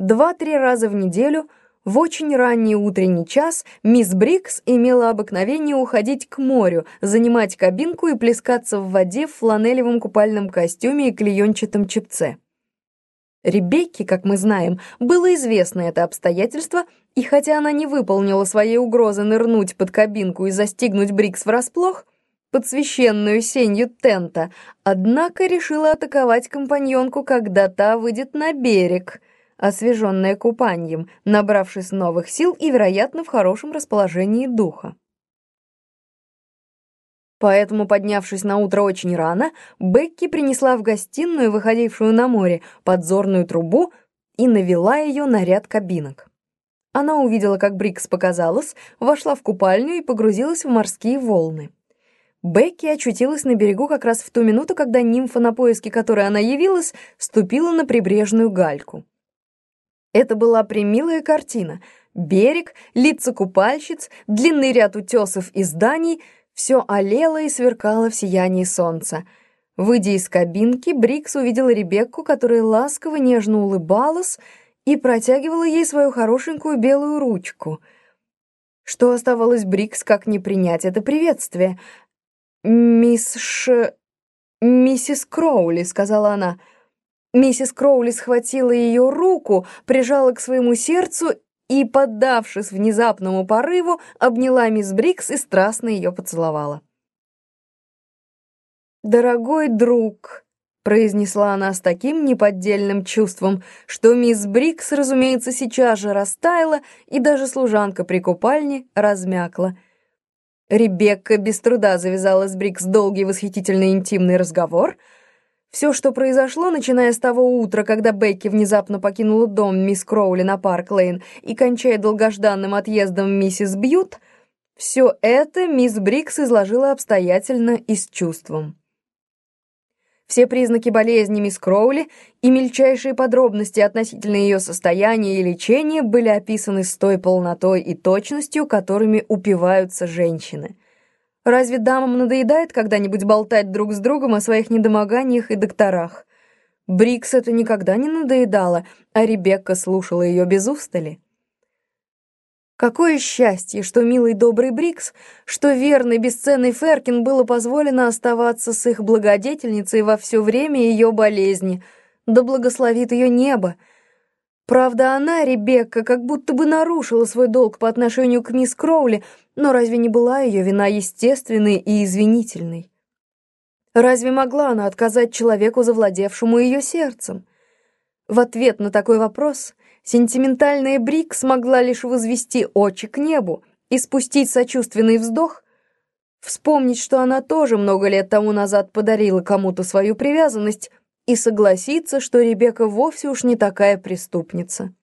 Два-три раза в неделю в очень ранний утренний час мисс Брикс имела обыкновение уходить к морю, занимать кабинку и плескаться в воде в фланелевом купальном костюме и клеенчатом чепце. Ребекке, как мы знаем, было известно это обстоятельство, и хотя она не выполнила своей угрозы нырнуть под кабинку и застигнуть Брикс врасплох, под священную сенью тента, однако решила атаковать компаньонку, когда та выйдет на берег, освеженная купанием, набравшись новых сил и, вероятно, в хорошем расположении духа. Поэтому, поднявшись на утро очень рано, Бекки принесла в гостиную, выходившую на море, подзорную трубу и навела ее на ряд кабинок. Она увидела, как Брикс показалась, вошла в купальню и погрузилась в морские волны. Бекки очутилась на берегу как раз в ту минуту, когда нимфа, на поиски которой она явилась, ступила на прибрежную гальку. Это была примилая картина. Берег, лица купальщиц, длинный ряд утесов и зданий — все олело и сверкало в сиянии солнца. Выйдя из кабинки, Брикс увидела Ребекку, которая ласково, нежно улыбалась и протягивала ей свою хорошенькую белую ручку. Что оставалось Брикс, как не принять это приветствие? «Мисс Ш... миссис Кроули», — сказала она. Миссис Кроули схватила ее руку, прижала к своему сердцу и, поддавшись внезапному порыву, обняла мисс Бригс и страстно ее поцеловала. «Дорогой друг», — произнесла она с таким неподдельным чувством, что мисс Бригс, разумеется, сейчас же растаяла, и даже служанка при купальне размякла. Ребекка без труда завязала с Бригс долгий восхитительный интимный разговор — все, что произошло, начиная с того утра, когда Бекки внезапно покинула дом мисс Кроули на Парк-Лейн и кончая долгожданным отъездом миссис Бьют, все это мисс Бригс изложила обстоятельно и с чувством. Все признаки болезни мисс Кроули и мельчайшие подробности относительно ее состояния и лечения были описаны с той полнотой и точностью, которыми упиваются женщины. Разве дамам надоедает когда-нибудь болтать друг с другом о своих недомоганиях и докторах? Брикс это никогда не надоедало, а Ребекка слушала ее без устали. Какое счастье, что милый добрый Брикс, что верный бесценный Феркин было позволено оставаться с их благодетельницей во все время ее болезни. Да благословит ее небо. Правда, она, Ребекка, как будто бы нарушила свой долг по отношению к мисс Кроули, но разве не была ее вина естественной и извинительной? Разве могла она отказать человеку, завладевшему ее сердцем? В ответ на такой вопрос сентиментальная Брик смогла лишь возвести очи к небу и спустить сочувственный вздох, вспомнить, что она тоже много лет тому назад подарила кому-то свою привязанность, и согласиться, что Ребекка вовсе уж не такая преступница.